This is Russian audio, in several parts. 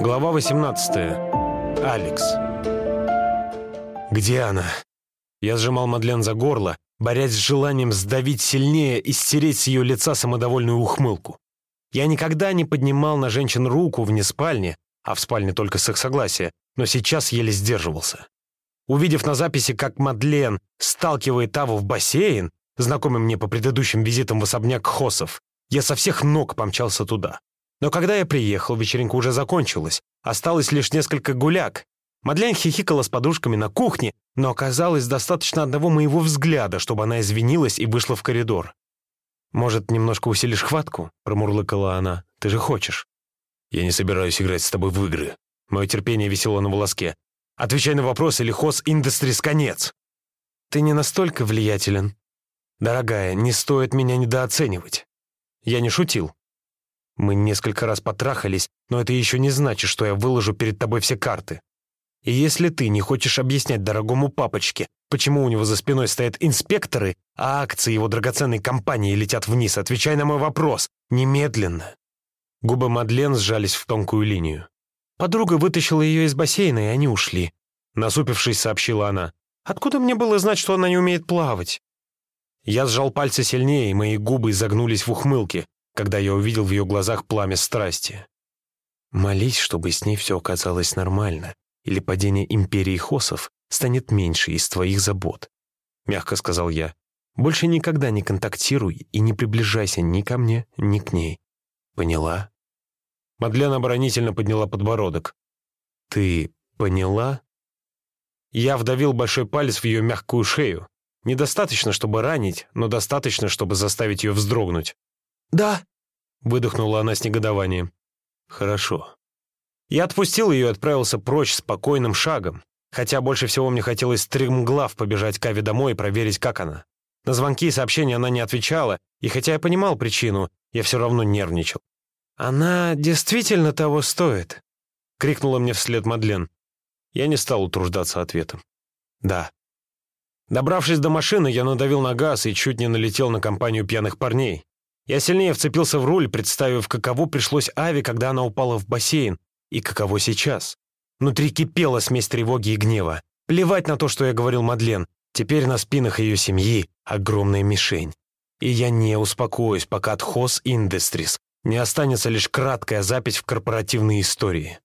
Глава 18. Алекс. Где она? Я сжимал Мадлен за горло, борясь с желанием сдавить сильнее и стереть с ее лица самодовольную ухмылку. Я никогда не поднимал на женщин руку вне спальни, а в спальне только с их согласия, но сейчас еле сдерживался. Увидев на записи, как Мадлен сталкивает Аву в бассейн, знакомый мне по предыдущим визитам в особняк Хосов, я со всех ног помчался туда. Но когда я приехал, вечеринка уже закончилась. Осталось лишь несколько гуляк. Мадлен хихикала с подружками на кухне, но оказалось достаточно одного моего взгляда, чтобы она извинилась и вышла в коридор. «Может, немножко усилишь хватку?» — промурлыкала она. «Ты же хочешь». «Я не собираюсь играть с тобой в игры». Мое терпение висело на волоске. «Отвечай на вопрос, или Хос Индустрис конец». «Ты не настолько влиятелен. Дорогая, не стоит меня недооценивать». Я не шутил. Мы несколько раз потрахались, но это еще не значит, что я выложу перед тобой все карты. И если ты не хочешь объяснять дорогому папочке, почему у него за спиной стоят инспекторы, а акции его драгоценной компании летят вниз, отвечай на мой вопрос. Немедленно. Губы Мадлен сжались в тонкую линию. Подруга вытащила ее из бассейна, и они ушли. Насупившись, сообщила она. «Откуда мне было знать, что она не умеет плавать?» Я сжал пальцы сильнее, и мои губы загнулись в ухмылке когда я увидел в ее глазах пламя страсти. Молись, чтобы с ней все оказалось нормально, или падение империи Хосов станет меньше из твоих забот. Мягко сказал я. Больше никогда не контактируй и не приближайся ни ко мне, ни к ней. Поняла? Мадлен оборонительно подняла подбородок. Ты поняла? Я вдавил большой палец в ее мягкую шею. Недостаточно, чтобы ранить, но достаточно, чтобы заставить ее вздрогнуть. «Да», — выдохнула она с негодованием. «Хорошо». Я отпустил ее и отправился прочь спокойным шагом, хотя больше всего мне хотелось стримглав побежать к Аве домой и проверить, как она. На звонки и сообщения она не отвечала, и хотя я понимал причину, я все равно нервничал. «Она действительно того стоит?» — крикнула мне вслед Мадлен. Я не стал утруждаться ответом. «Да». Добравшись до машины, я надавил на газ и чуть не налетел на компанию пьяных парней. Я сильнее вцепился в руль, представив, каково пришлось Ави, когда она упала в бассейн, и каково сейчас. Внутри кипела смесь тревоги и гнева. Плевать на то, что я говорил Мадлен. Теперь на спинах ее семьи огромная мишень. И я не успокоюсь, пока от Хос Industries не останется лишь краткая запись в корпоративной истории.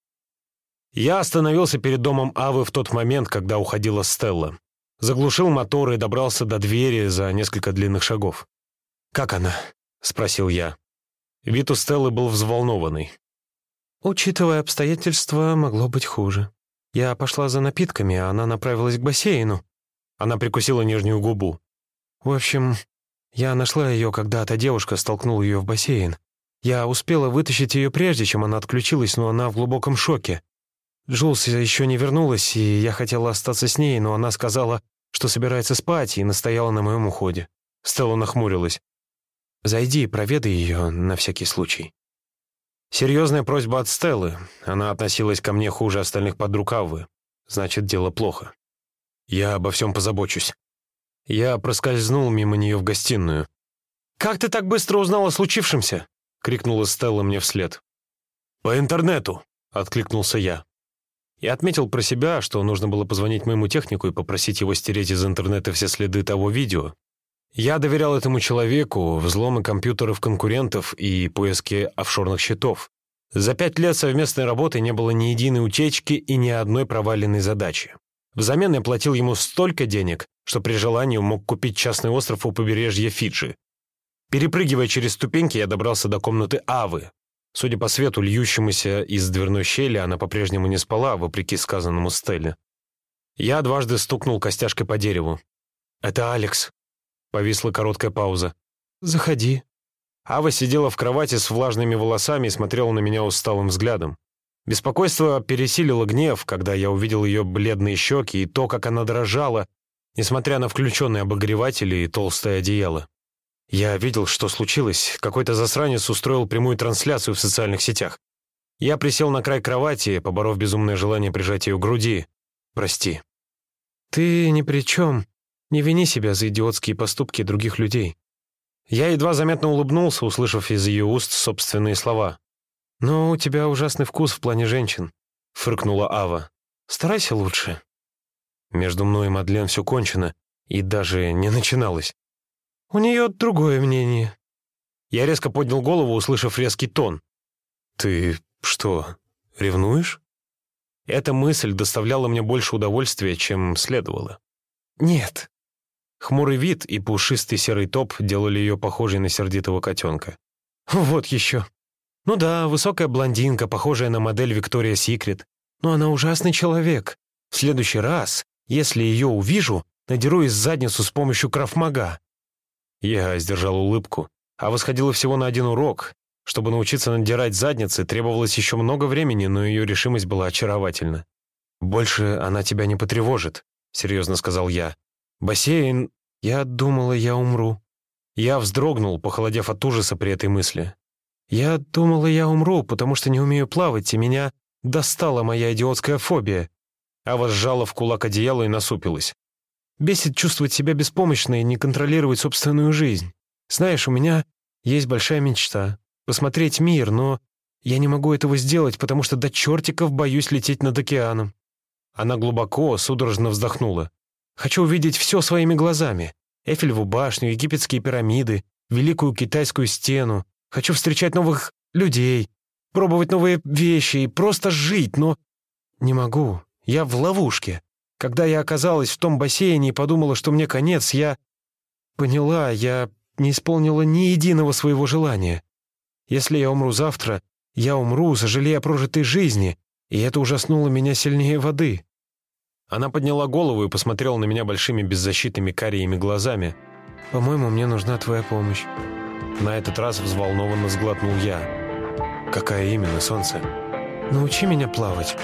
Я остановился перед домом Авы в тот момент, когда уходила Стелла. Заглушил мотор и добрался до двери за несколько длинных шагов. «Как она?» — спросил я. Вид у Стеллы был взволнованный. «Учитывая обстоятельства, могло быть хуже. Я пошла за напитками, а она направилась к бассейну». Она прикусила нижнюю губу. «В общем, я нашла ее, когда та девушка столкнула ее в бассейн. Я успела вытащить ее прежде, чем она отключилась, но она в глубоком шоке. Джулс еще не вернулась, и я хотела остаться с ней, но она сказала, что собирается спать, и настояла на моем уходе». Стелла нахмурилась. Зайди и проведай ее на всякий случай». Серьезная просьба от Стеллы. Она относилась ко мне хуже остальных подруг Аввы. Значит, дело плохо. Я обо всем позабочусь. Я проскользнул мимо нее в гостиную. «Как ты так быстро узнал о случившемся?» — крикнула Стелла мне вслед. «По интернету», — откликнулся я. Я отметил про себя, что нужно было позвонить моему технику и попросить его стереть из интернета все следы того видео, я доверял этому человеку взломы компьютеров конкурентов и поиски офшорных счетов. За пять лет совместной работы не было ни единой утечки и ни одной проваленной задачи. Взамен я платил ему столько денег, что при желании мог купить частный остров у побережья Фиджи. Перепрыгивая через ступеньки, я добрался до комнаты Авы. Судя по свету, льющемуся из дверной щели, она по-прежнему не спала, вопреки сказанному Стелле. Я дважды стукнул костяшкой по дереву. «Это Алекс», Повисла короткая пауза. «Заходи». Ава сидела в кровати с влажными волосами и смотрела на меня усталым взглядом. Беспокойство пересилило гнев, когда я увидел ее бледные щеки и то, как она дрожала, несмотря на включенные обогреватели и толстое одеяло. Я видел, что случилось. Какой-то засранец устроил прямую трансляцию в социальных сетях. Я присел на край кровати, поборов безумное желание прижать ее к груди. «Прости». «Ты ни при чем», не вини себя за идиотские поступки других людей». Я едва заметно улыбнулся, услышав из ее уст собственные слова. «Но у тебя ужасный вкус в плане женщин», — фыркнула Ава. «Старайся лучше». Между мной и Мадлен все кончено, и даже не начиналось. «У нее другое мнение». Я резко поднял голову, услышав резкий тон. «Ты что, ревнуешь?» Эта мысль доставляла мне больше удовольствия, чем следовало. «Нет». Хмурый вид и пушистый серый топ делали ее похожей на сердитого котенка. «Вот еще. Ну да, высокая блондинка, похожая на модель Виктория Секрет. Но она ужасный человек. В следующий раз, если ее увижу, надеру из задницу с помощью крафмага». Я сдержал улыбку, а восходила всего на один урок. Чтобы научиться надирать задницы, требовалось еще много времени, но ее решимость была очаровательна. «Больше она тебя не потревожит», — серьезно сказал я. «Бассейн... Я думала, я умру». Я вздрогнул, похолодев от ужаса при этой мысли. «Я думала, я умру, потому что не умею плавать, и меня достала моя идиотская фобия». Ава сжала в кулак одеяло и насупилась. «Бесит чувствовать себя беспомощной и не контролировать собственную жизнь. Знаешь, у меня есть большая мечта — посмотреть мир, но я не могу этого сделать, потому что до чертиков боюсь лететь над океаном». Она глубоко, судорожно вздохнула. «Хочу увидеть все своими глазами. Эфелеву башню, египетские пирамиды, Великую Китайскую стену. Хочу встречать новых людей, пробовать новые вещи и просто жить, но... Не могу. Я в ловушке. Когда я оказалась в том бассейне и подумала, что мне конец, я... Поняла, я не исполнила ни единого своего желания. Если я умру завтра, я умру, сожалея о прожитой жизни, и это ужаснуло меня сильнее воды». Она подняла голову и посмотрела на меня большими беззащитными кариями глазами. «По-моему, мне нужна твоя помощь». На этот раз взволнованно сглотнул я. «Какая именно, солнце?» «Научи меня плавать.